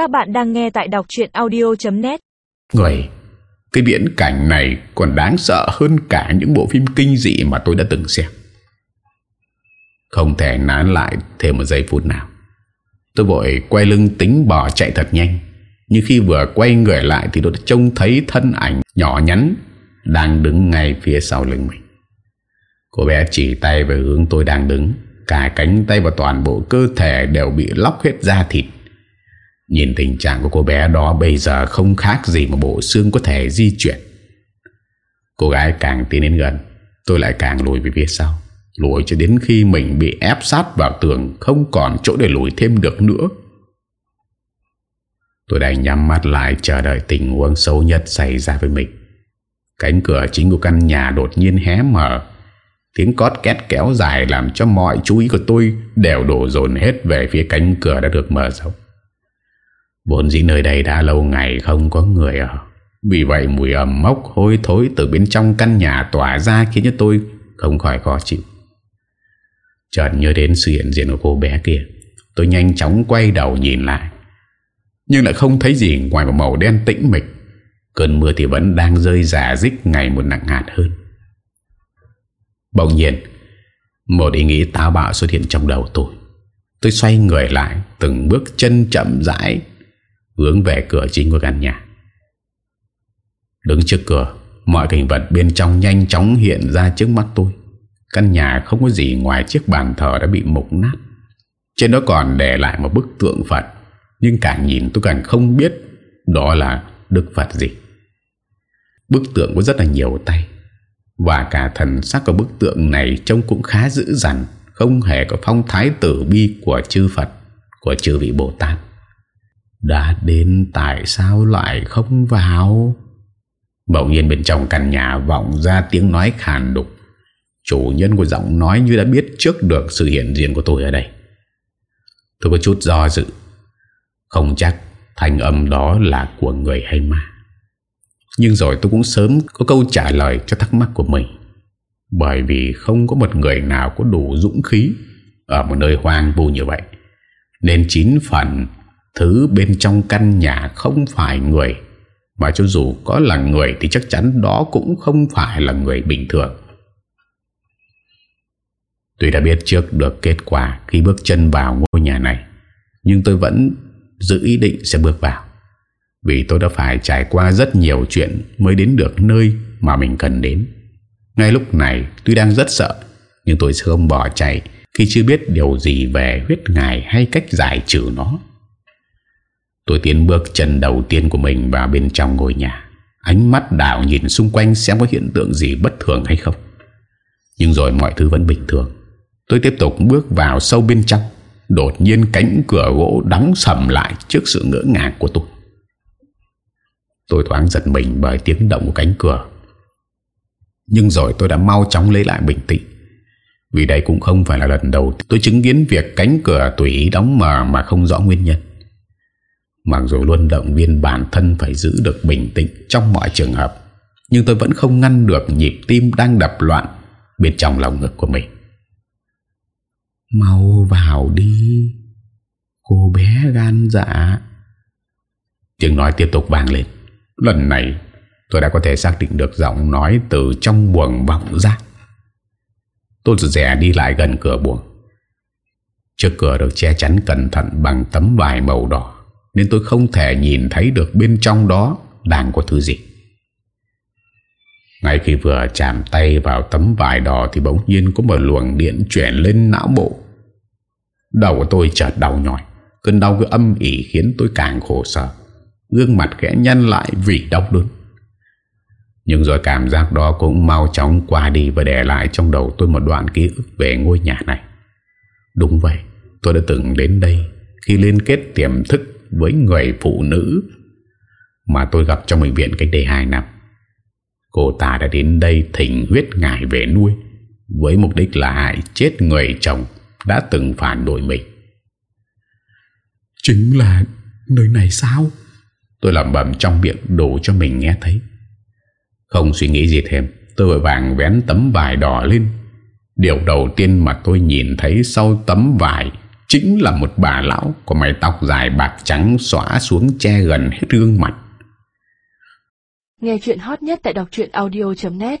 Các bạn đang nghe tại đọc chuyện audio.net Người, Cái viễn cảnh này còn đáng sợ hơn cả những bộ phim kinh dị mà tôi đã từng xem. Không thể nán lại thêm một giây phút nào. Tôi vội quay lưng tính bỏ chạy thật nhanh. Nhưng khi vừa quay người lại Thì tôi đã trông thấy thân ảnh nhỏ nhắn Đang đứng ngay phía sau lưng mình. Cô bé chỉ tay về hướng tôi đang đứng, Cả cánh tay và toàn bộ cơ thể đều bị lóc hết da thịt. Nhìn tình trạng của cô bé đó bây giờ không khác gì một bộ xương có thể di chuyển. Cô gái càng tiến đến gần, Tôi lại càng lùi về phía sau. Lùi cho đến khi mình bị ép sát vào tường, Không còn chỗ để lùi thêm được nữa. Tôi đành nhắm mắt lại chờ đợi tình huống xấu nhất xảy ra với mình. Cánh cửa chính của căn nhà đột nhiên hé mở. Tiếng cót két kéo dài làm cho mọi chú ý của tôi đều đổ dồn hết về phía cánh cửa đã được mở rộng. Bốn dĩ nơi đây đã lâu ngày không có người ở. Vì vậy mùi ẩm mốc hôi thối từ bên trong căn nhà tỏa ra khiến cho tôi không khỏi khó chịu. Chợt nhớ đến sự hiện diện của cô bé kia. Tôi nhanh chóng quay đầu nhìn lại. Nhưng lại không thấy gì ngoài một màu đen tĩnh mịch. Cơn mưa thì vẫn đang rơi giả dích ngày một nặng hạt hơn. Bỗng nhiên, Một ý nghĩ táo bạo xuất hiện trong đầu tôi Tôi xoay người lại, Từng bước chân chậm rãi Hướng về cửa chính của căn nhà. Đứng trước cửa, Mọi cảnh vật bên trong nhanh chóng hiện ra trước mắt tôi. Căn nhà không có gì ngoài chiếc bàn thờ đã bị mục nát. Trên đó còn để lại một bức tượng Phật, Nhưng càng nhìn tôi càng không biết Đó là Đức Phật gì. Bức tượng có rất là nhiều tay, và cả thần sắc của bức tượng này Trông cũng khá dữ dằn, Không hề có phong thái tử bi của chư Phật, Của chư vị Bồ Tát. Đã đến tại sao lại không vào? Bỗng nhiên bên trong căn nhà vọng ra tiếng nói khàn đục. Chủ nhân của giọng nói như đã biết trước được sự hiện diện của tôi ở đây. Tôi có chút do dự. Không chắc thanh âm đó là của người hay ma. Nhưng rồi tôi cũng sớm có câu trả lời cho thắc mắc của mình. Bởi vì không có một người nào có đủ dũng khí Ở một nơi hoang vu như vậy, Nên chín phần Thứ bên trong căn nhà không phải người. Mà cho dù có là người Thì chắc chắn đó cũng không phải là người bình thường. Tôi đã biết trước được kết quả Khi bước chân vào ngôi nhà này, Nhưng tôi vẫn giữ ý định sẽ bước vào, vì tôi đã phải trải qua rất nhiều chuyện Mới đến được nơi mà mình cần đến. Ngay lúc này tôi đang rất sợ, Nhưng tôi sẽ không bỏ chạy Khi chưa biết điều gì về huyết ngài Hay cách giải trừ nó. Tôi tiến bước chân đầu tiên của mình vào bên trong ngôi nhà. Ánh mắt đảo nhìn xung quanh xem có hiện tượng gì bất thường hay không. Nhưng rồi mọi thứ vẫn bình thường. Tôi tiếp tục bước vào sâu bên trong. Đột nhiên cánh cửa gỗ đóng sầm lại trước sự ngỡ ngàng của tôi. Tôi thoáng giật mình bởi tiếng động của cánh cửa. Nhưng rồi tôi đã mau chóng lấy lại bình tĩnh. Vì đây cũng không phải là lần đầu Tôi chứng kiến việc cánh cửa tùy ý đóng mở mà không rõ nguyên nhân. Mặc dù luôn động viên bản thân phải giữ được bình tĩnh trong mọi trường hợp, Nhưng tôi vẫn không ngăn được nhịp tim đang đập loạn bên trong lòng ngực của mình Mau vào đi, Cô bé gan dạ Tiếng nói tiếp tục vang lên Lần này, tôi đã có thể xác định được giọng nói từ trong buồng vọng ra. Tôi rẻ đi lại gần cửa buồng. Trước cửa được che chắn cẩn thận bằng tấm vải màu đỏ nên tôi không thể nhìn thấy được bên trong đó đang có thứ gì. Ngay khi vừa chạm tay vào tấm vải đỏ thì bỗng nhiên có một luồng điện chuyển lên não bộ. Đầu của tôi chợt đau nhói. Cơn đau cứ âm ỉ khiến tôi càng khổ sở. Gương mặt khẽ nhăn lại vì đau đớn Nhưng rồi cảm giác đó cũng mau chóng qua đi Và để lại trong đầu tôi một đoạn ký ức về ngôi nhà này Đúng vậy, Tôi đã từng đến đây Khi liên kết tiềm thức với người phụ nữ Mà tôi gặp trong bệnh viện cách đây 2 năm. Cô ta đã đến đây thỉnh huyết ngài về nuôi Với mục đích là hại chết người chồng Đã từng phản bội mình. Chính là nơi này sao? Tôi lẩm bẩm trong miệng đủ cho mình nghe thấy. Không suy nghĩ gì thêm Tôi vội vàng vén tấm vải đỏ lên. Điều đầu tiên mà tôi nhìn thấy sau tấm vải Chính là một bà lão Có mái tóc dài bạc trắng Xóa xuống che gần hết gương mặt. Nghe chuyện hot nhất tại đọc audio.net